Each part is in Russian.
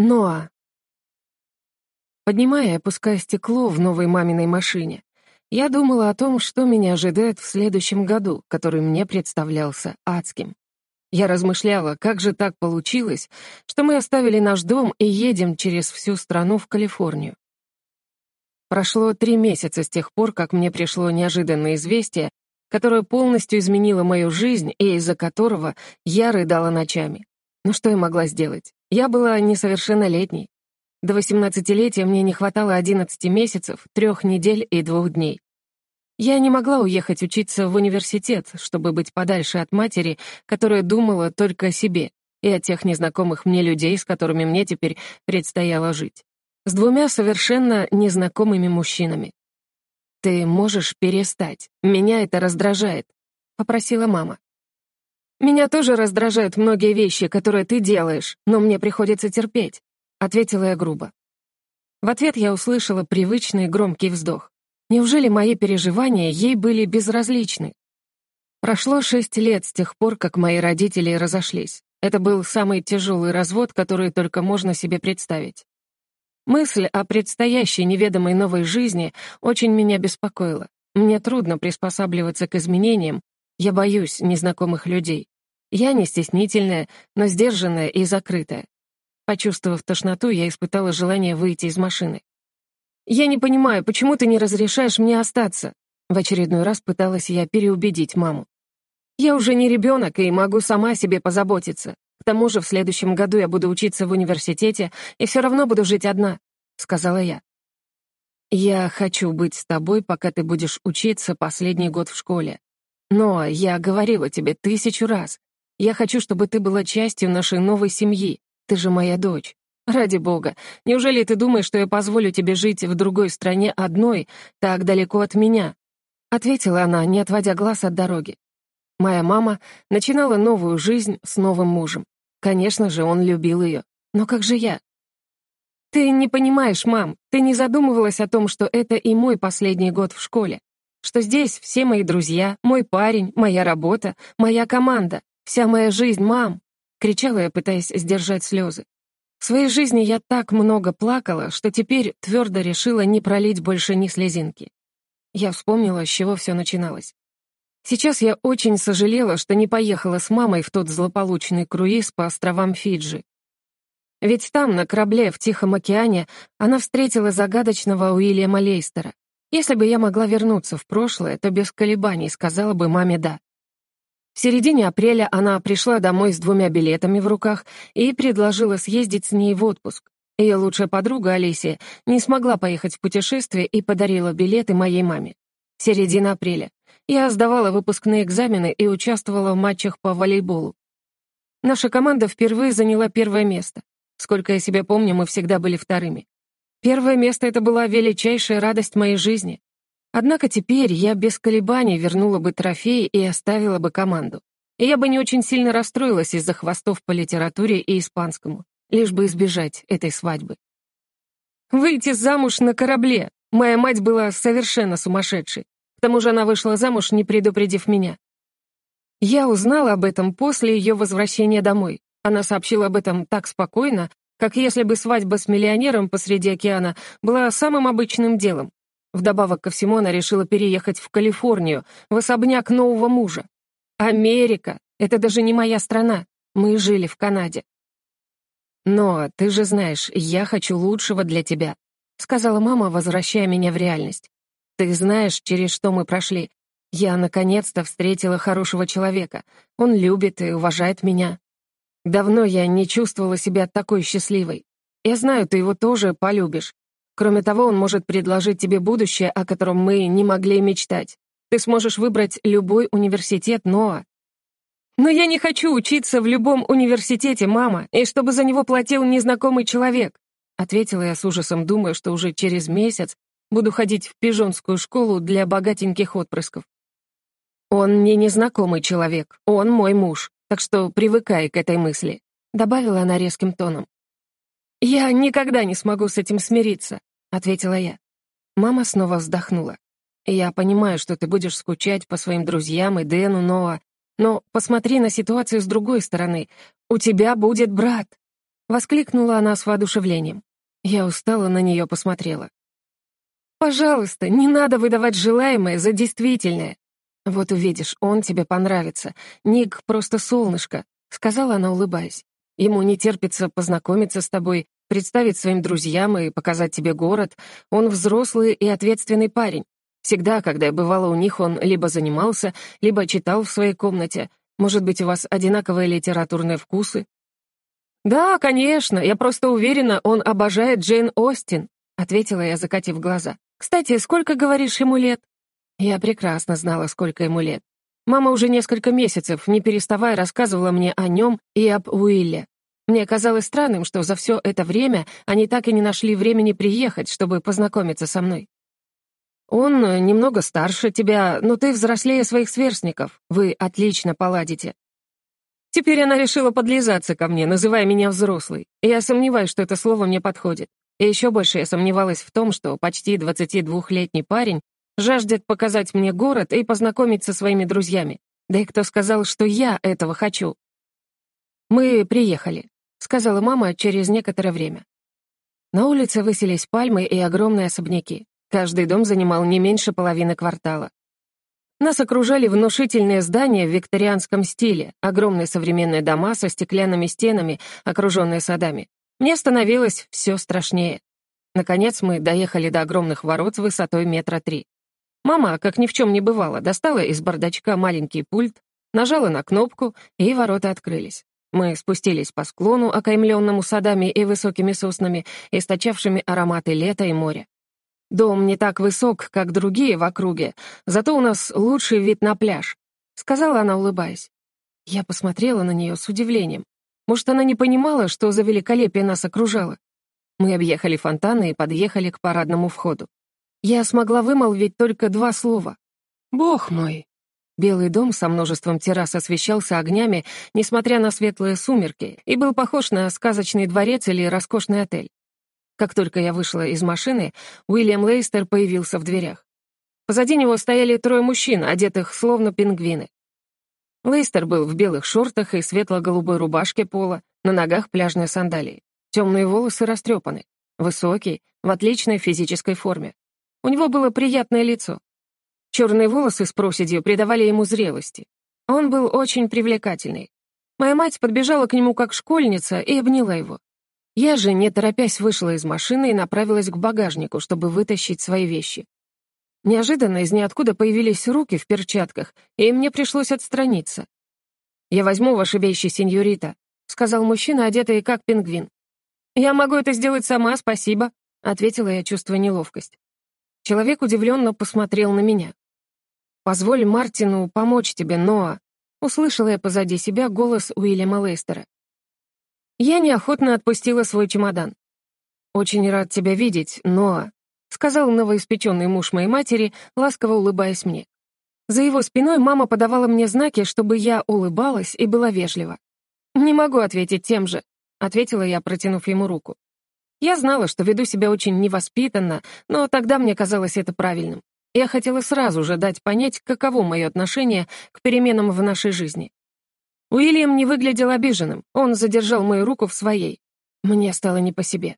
Ноа. Поднимая и опуская стекло в новой маминой машине, я думала о том, что меня ожидает в следующем году, который мне представлялся адским. Я размышляла, как же так получилось, что мы оставили наш дом и едем через всю страну в Калифорнию. Прошло три месяца с тех пор, как мне пришло неожиданное известие, которое полностью изменило мою жизнь и из-за которого я рыдала ночами. Но что я могла сделать? Я была несовершеннолетней. До восемнадцатилетия мне не хватало одиннадцати месяцев, трех недель и двух дней. Я не могла уехать учиться в университет, чтобы быть подальше от матери, которая думала только о себе и о тех незнакомых мне людей, с которыми мне теперь предстояло жить. С двумя совершенно незнакомыми мужчинами. «Ты можешь перестать. Меня это раздражает», — попросила мама. «Меня тоже раздражают многие вещи, которые ты делаешь, но мне приходится терпеть», — ответила я грубо. В ответ я услышала привычный громкий вздох. Неужели мои переживания ей были безразличны? Прошло шесть лет с тех пор, как мои родители разошлись. Это был самый тяжелый развод, который только можно себе представить. Мысль о предстоящей неведомой новой жизни очень меня беспокоила. Мне трудно приспосабливаться к изменениям, я боюсь незнакомых людей. Я не стеснительная, но сдержанная и закрытая. Почувствовав тошноту, я испытала желание выйти из машины. «Я не понимаю, почему ты не разрешаешь мне остаться?» В очередной раз пыталась я переубедить маму. «Я уже не ребенок и могу сама о себе позаботиться. К тому же в следующем году я буду учиться в университете и все равно буду жить одна», — сказала я. «Я хочу быть с тобой, пока ты будешь учиться последний год в школе. Но я говорила тебе тысячу раз. Я хочу, чтобы ты была частью нашей новой семьи. Ты же моя дочь. Ради бога, неужели ты думаешь, что я позволю тебе жить в другой стране одной, так далеко от меня?» Ответила она, не отводя глаз от дороги. Моя мама начинала новую жизнь с новым мужем. Конечно же, он любил ее. Но как же я? «Ты не понимаешь, мам, ты не задумывалась о том, что это и мой последний год в школе что здесь все мои друзья, мой парень, моя работа, моя команда, вся моя жизнь, мам!» — кричала я, пытаясь сдержать слезы. В своей жизни я так много плакала, что теперь твердо решила не пролить больше ни слезинки. Я вспомнила, с чего все начиналось. Сейчас я очень сожалела, что не поехала с мамой в тот злополучный круиз по островам Фиджи. Ведь там, на корабле в Тихом океане, она встретила загадочного Уильяма Лейстера. Если бы я могла вернуться в прошлое, то без колебаний сказала бы маме «да». В середине апреля она пришла домой с двумя билетами в руках и предложила съездить с ней в отпуск. Ее лучшая подруга Алисия не смогла поехать в путешествие и подарила билеты моей маме. Середина апреля. Я сдавала выпускные экзамены и участвовала в матчах по волейболу. Наша команда впервые заняла первое место. Сколько я себя помню, мы всегда были вторыми. Первое место — это была величайшая радость моей жизни. Однако теперь я без колебаний вернула бы трофей и оставила бы команду. И я бы не очень сильно расстроилась из-за хвостов по литературе и испанскому, лишь бы избежать этой свадьбы. Выйти замуж на корабле. Моя мать была совершенно сумасшедшей. К тому же она вышла замуж, не предупредив меня. Я узнала об этом после ее возвращения домой. Она сообщила об этом так спокойно, как если бы свадьба с миллионером посреди океана была самым обычным делом. Вдобавок ко всему она решила переехать в Калифорнию, в особняк нового мужа. Америка — это даже не моя страна. Мы жили в Канаде. «Но ты же знаешь, я хочу лучшего для тебя», — сказала мама, возвращая меня в реальность. «Ты знаешь, через что мы прошли. Я наконец-то встретила хорошего человека. Он любит и уважает меня. Давно я не чувствовала себя такой счастливой. Я знаю, ты его тоже полюбишь. Кроме того, он может предложить тебе будущее, о котором мы не могли мечтать. Ты сможешь выбрать любой университет Ноа. Но я не хочу учиться в любом университете, мама, и чтобы за него платил незнакомый человек, ответила я с ужасом, думая, что уже через месяц буду ходить в пижонскую школу для богатеньких отпрысков. Он не незнакомый человек, он мой муж так что привыкай к этой мысли», — добавила она резким тоном. «Я никогда не смогу с этим смириться», — ответила я. Мама снова вздохнула. «Я понимаю, что ты будешь скучать по своим друзьям и Дэну, Ноа, но посмотри на ситуацию с другой стороны. У тебя будет брат». — воскликнула она с воодушевлением. Я устало на нее посмотрела. «Пожалуйста, не надо выдавать желаемое за действительное. Вот увидишь, он тебе понравится. Ник просто солнышко», — сказала она, улыбаясь. «Ему не терпится познакомиться с тобой, представить своим друзьям и показать тебе город. Он взрослый и ответственный парень. Всегда, когда я бывала у них, он либо занимался, либо читал в своей комнате. Может быть, у вас одинаковые литературные вкусы?» «Да, конечно, я просто уверена, он обожает Джейн Остин», ответила я, закатив глаза. «Кстати, сколько, говоришь, ему лет?» Я прекрасно знала, сколько ему лет. Мама уже несколько месяцев, не переставая, рассказывала мне о нем и об Уилле. Мне казалось странным, что за все это время они так и не нашли времени приехать, чтобы познакомиться со мной. «Он немного старше тебя, но ты взрослее своих сверстников. Вы отлично поладите. Теперь она решила подлизаться ко мне, называя меня взрослой. Я сомневаюсь, что это слово мне подходит. И еще больше я сомневалась в том, что почти 22-летний парень жаждет показать мне город и познакомить со своими друзьями. Да и кто сказал, что я этого хочу? «Мы приехали», — сказала мама через некоторое время. На улице высились пальмы и огромные особняки. Каждый дом занимал не меньше половины квартала. Нас окружали внушительные здания в викторианском стиле, огромные современные дома со стеклянными стенами, окруженные садами. Мне становилось все страшнее. Наконец мы доехали до огромных ворот с высотой метра три. Мама, как ни в чем не бывало, достала из бардачка маленький пульт, нажала на кнопку, и ворота открылись. Мы спустились по склону, окаймленному садами и высокими соснами, источавшими ароматы лета и моря. Дом не так высок, как другие в округе, зато у нас лучший вид на пляж», — сказала она, улыбаясь. Я посмотрела на нее с удивлением. Может, она не понимала, что за великолепие нас окружало? Мы объехали фонтаны и подъехали к парадному входу. Я смогла вымолвить только два слова. «Бог мой!» Белый дом со множеством террас освещался огнями, несмотря на светлые сумерки, и был похож на сказочный дворец или роскошный отель. Как только я вышла из машины, Уильям Лейстер появился в дверях. Позади него стояли трое мужчин, одетых словно пингвины. Лейстер был в белых шортах и светло-голубой рубашке пола, на ногах пляжные сандалии. Темные волосы растрепаны, высокий, в отличной физической форме. У него было приятное лицо. Черные волосы с проседью придавали ему зрелости. Он был очень привлекательный. Моя мать подбежала к нему как школьница и обняла его. Я же, не торопясь, вышла из машины и направилась к багажнику, чтобы вытащить свои вещи. Неожиданно из ниоткуда появились руки в перчатках, и мне пришлось отстраниться. «Я возьму ваши вещи, сеньорита», — сказал мужчина, одетый как пингвин. «Я могу это сделать сама, спасибо», — ответила я, чувствуя неловкость. Человек удивленно посмотрел на меня. «Позволь Мартину помочь тебе, Ноа», — услышала я позади себя голос Уильяма Лейстера. Я неохотно отпустила свой чемодан. «Очень рад тебя видеть, Ноа», — сказал новоиспеченный муж моей матери, ласково улыбаясь мне. За его спиной мама подавала мне знаки, чтобы я улыбалась и была вежлива. «Не могу ответить тем же», — ответила я, протянув ему руку. Я знала, что веду себя очень невоспитанно, но тогда мне казалось это правильным. Я хотела сразу же дать понять, каково мое отношение к переменам в нашей жизни. Уильям не выглядел обиженным, он задержал мою руку в своей. Мне стало не по себе.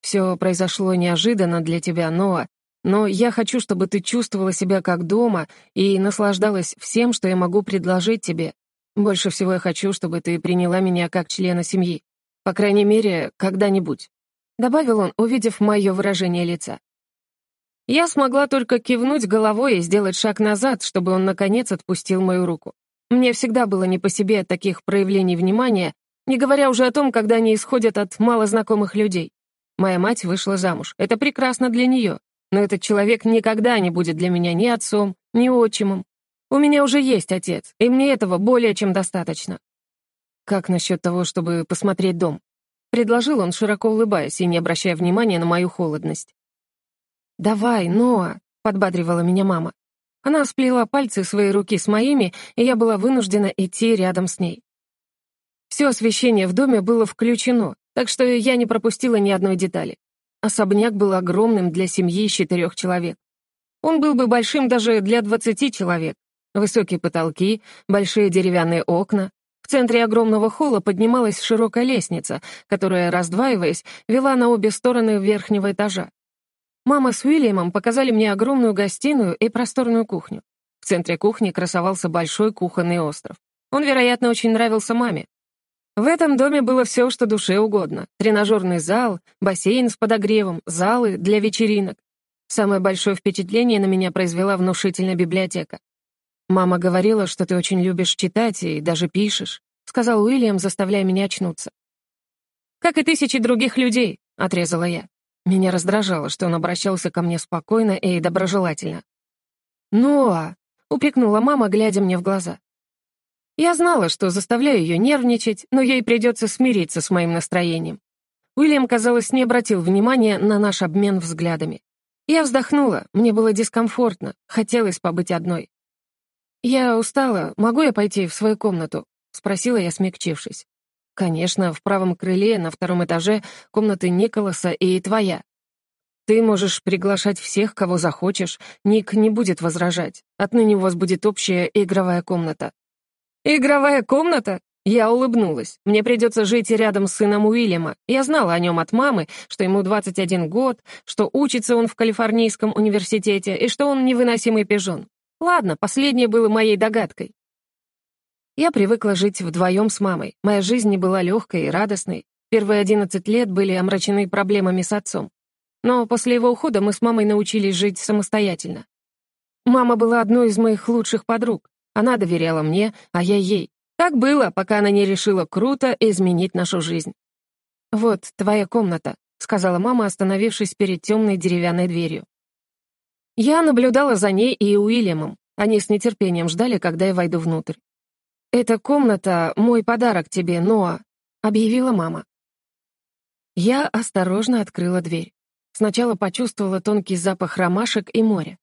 «Все произошло неожиданно для тебя, Ноа, но я хочу, чтобы ты чувствовала себя как дома и наслаждалась всем, что я могу предложить тебе. Больше всего я хочу, чтобы ты приняла меня как члена семьи. По крайней мере, когда-нибудь», — добавил он, увидев мое выражение лица. Я смогла только кивнуть головой и сделать шаг назад, чтобы он, наконец, отпустил мою руку. Мне всегда было не по себе от таких проявлений внимания, не говоря уже о том, когда они исходят от малознакомых людей. Моя мать вышла замуж. Это прекрасно для нее. Но этот человек никогда не будет для меня ни отцом, ни отчимом. У меня уже есть отец, и мне этого более чем достаточно. Как насчет того, чтобы посмотреть дом? Предложил он, широко улыбаясь и не обращая внимания на мою холодность. «Давай, Ноа», — подбадривала меня мама. Она сплела пальцы своей руки с моими, и я была вынуждена идти рядом с ней. Все освещение в доме было включено, так что я не пропустила ни одной детали. Особняк был огромным для семьи из четырех человек. Он был бы большим даже для двадцати человек. Высокие потолки, большие деревянные окна. В центре огромного холла поднималась широкая лестница, которая, раздваиваясь, вела на обе стороны верхнего этажа. Мама с Уильямом показали мне огромную гостиную и просторную кухню. В центре кухни красовался большой кухонный остров. Он, вероятно, очень нравился маме. В этом доме было все, что душе угодно. Тренажерный зал, бассейн с подогревом, залы для вечеринок. Самое большое впечатление на меня произвела внушительная библиотека. «Мама говорила, что ты очень любишь читать и даже пишешь», — сказал Уильям, заставляя меня очнуться. «Как и тысячи других людей», — отрезала я. Меня раздражало, что он обращался ко мне спокойно и доброжелательно. «Ноа!» — упекнула мама, глядя мне в глаза. Я знала, что заставляю ее нервничать, но ей придется смириться с моим настроением. Уильям, казалось, не обратил внимания на наш обмен взглядами. Я вздохнула, мне было дискомфортно, хотелось побыть одной. «Я устала, могу я пойти в свою комнату?» — спросила я, смягчившись. «Конечно, в правом крыле, на втором этаже, комнаты Николаса и твоя. Ты можешь приглашать всех, кого захочешь, Ник не будет возражать. Отныне у вас будет общая игровая комната». «Игровая комната?» Я улыбнулась. Мне придется жить рядом с сыном Уильяма. Я знала о нем от мамы, что ему 21 год, что учится он в Калифорнийском университете и что он невыносимый пижон. Ладно, последнее было моей догадкой. Я привыкла жить вдвоем с мамой. Моя жизнь не была легкой и радостной. Первые 11 лет были омрачены проблемами с отцом. Но после его ухода мы с мамой научились жить самостоятельно. Мама была одной из моих лучших подруг. Она доверяла мне, а я ей. Так было, пока она не решила круто изменить нашу жизнь. «Вот твоя комната», — сказала мама, остановившись перед темной деревянной дверью. Я наблюдала за ней и Уильямом. Они с нетерпением ждали, когда я войду внутрь. «Эта комната — мой подарок тебе, Ноа», — объявила мама. Я осторожно открыла дверь. Сначала почувствовала тонкий запах ромашек и моря.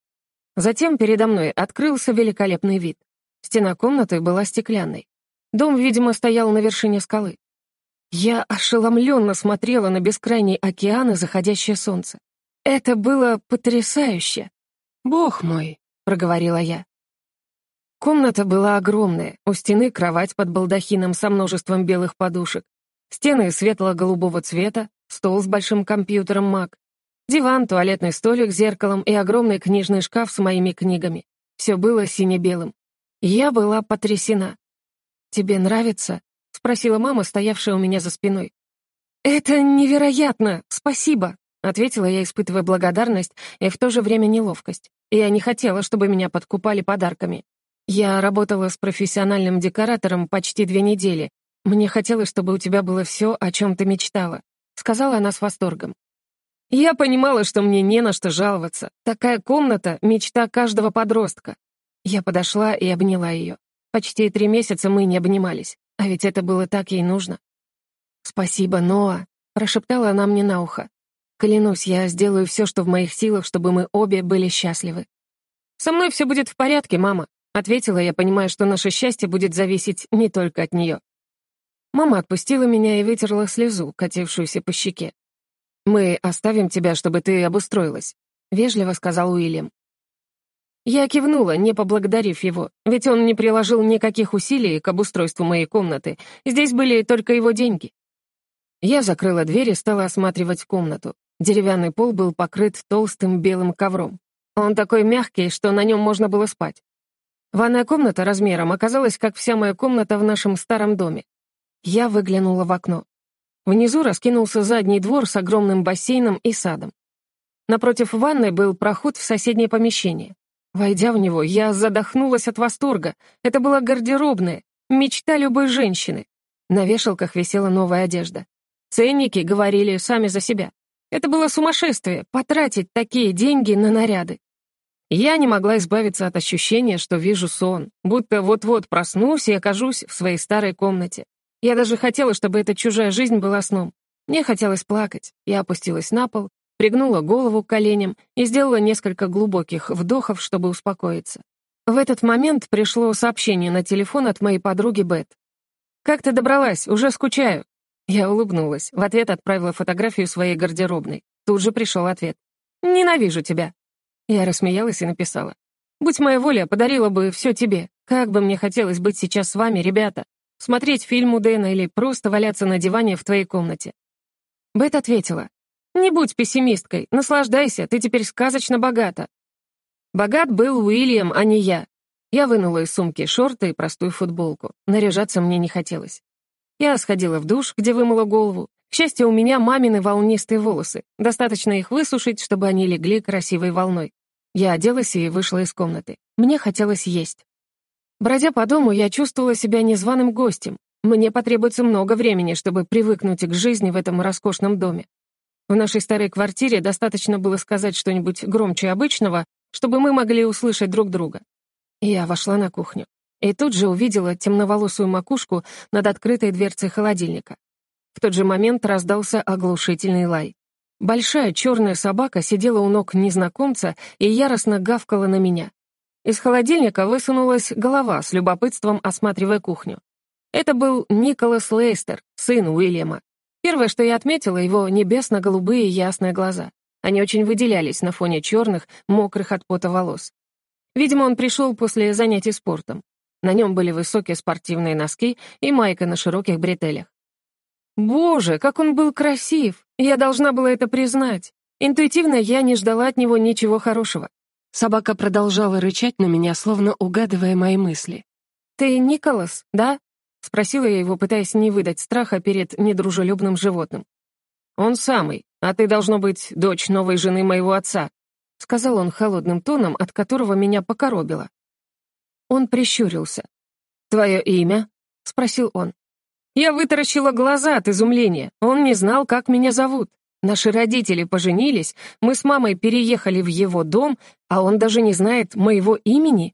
Затем передо мной открылся великолепный вид. Стена комнаты была стеклянной. Дом, видимо, стоял на вершине скалы. Я ошеломленно смотрела на бескрайний океан и заходящее солнце. Это было потрясающе. «Бог мой», — проговорила я. Комната была огромная, у стены кровать под балдахином со множеством белых подушек, стены светло-голубого цвета, стол с большим компьютером Mac, диван, туалетный столик с зеркалом и огромный книжный шкаф с моими книгами. Все было сине-белым. Я была потрясена. «Тебе нравится?» — спросила мама, стоявшая у меня за спиной. «Это невероятно! Спасибо!» — ответила я, испытывая благодарность и в то же время неловкость. Я не хотела, чтобы меня подкупали подарками. Я работала с профессиональным декоратором почти две недели. Мне хотелось, чтобы у тебя было все, о чем ты мечтала», — сказала она с восторгом. Я понимала, что мне не на что жаловаться. Такая комната — мечта каждого подростка. Я подошла и обняла ее. Почти три месяца мы не обнимались, а ведь это было так ей нужно. «Спасибо, Ноа», — прошептала она мне на ухо. «Клянусь, я сделаю все, что в моих силах, чтобы мы обе были счастливы». «Со мной все будет в порядке, мама», — ответила я, понимая, что наше счастье будет зависеть не только от нее. Мама отпустила меня и вытерла слезу, катившуюся по щеке. «Мы оставим тебя, чтобы ты обустроилась», — вежливо сказал Уильям. Я кивнула, не поблагодарив его, ведь он не приложил никаких усилий к обустройству моей комнаты. Здесь были только его деньги. Я закрыла дверь и стала осматривать комнату. Деревянный пол был покрыт толстым белым ковром. Он такой мягкий, что на нем можно было спать. Ванная комната размером оказалась, как вся моя комната в нашем старом доме. Я выглянула в окно. Внизу раскинулся задний двор с огромным бассейном и садом. Напротив ванной был проход в соседнее помещение. Войдя в него, я задохнулась от восторга. Это была гардеробная, мечта любой женщины. На вешалках висела новая одежда. Ценники говорили сами за себя. Это было сумасшествие — потратить такие деньги на наряды. Я не могла избавиться от ощущения, что вижу сон, будто вот-вот проснусь и окажусь в своей старой комнате. Я даже хотела, чтобы эта чужая жизнь была сном. Мне хотелось плакать. Я опустилась на пол пригнула голову к коленям и сделала несколько глубоких вдохов, чтобы успокоиться. В этот момент пришло сообщение на телефон от моей подруги Бет. «Как ты добралась? Уже скучаю». Я улыбнулась. В ответ отправила фотографию своей гардеробной. Тут же пришел ответ. «Ненавижу тебя». Я рассмеялась и написала. «Будь моя воля, подарила бы все тебе. Как бы мне хотелось быть сейчас с вами, ребята. Смотреть фильм у Дэна или просто валяться на диване в твоей комнате?» Бет ответила. «Не будь пессимисткой, наслаждайся, ты теперь сказочно богата». Богат был Уильям, а не я. Я вынула из сумки шорты и простую футболку. Наряжаться мне не хотелось. Я сходила в душ, где вымыла голову. К счастью, у меня мамины волнистые волосы. Достаточно их высушить, чтобы они легли красивой волной. Я оделась и вышла из комнаты. Мне хотелось есть. Бродя по дому, я чувствовала себя незваным гостем. Мне потребуется много времени, чтобы привыкнуть к жизни в этом роскошном доме. В нашей старой квартире достаточно было сказать что-нибудь громче обычного, чтобы мы могли услышать друг друга. Я вошла на кухню и тут же увидела темноволосую макушку над открытой дверцей холодильника. В тот же момент раздался оглушительный лай. Большая черная собака сидела у ног незнакомца и яростно гавкала на меня. Из холодильника высунулась голова с любопытством, осматривая кухню. Это был Николас Лейстер, сын Уильяма. Первое, что я отметила, его небесно-голубые ясные глаза. Они очень выделялись на фоне черных, мокрых от пота волос. Видимо, он пришел после занятий спортом. На нем были высокие спортивные носки и майка на широких бретелях. Боже, как он был красив! Я должна была это признать. Интуитивно я не ждала от него ничего хорошего. Собака продолжала рычать на меня, словно угадывая мои мысли. «Ты Николас, да?» — спросила я его, пытаясь не выдать страха перед недружелюбным животным. «Он самый, а ты, должно быть, дочь новой жены моего отца», — сказал он холодным тоном, от которого меня покоробило. Он прищурился. «Твое имя?» — спросил он. Я вытаращила глаза от изумления. Он не знал, как меня зовут. Наши родители поженились, мы с мамой переехали в его дом, а он даже не знает моего имени.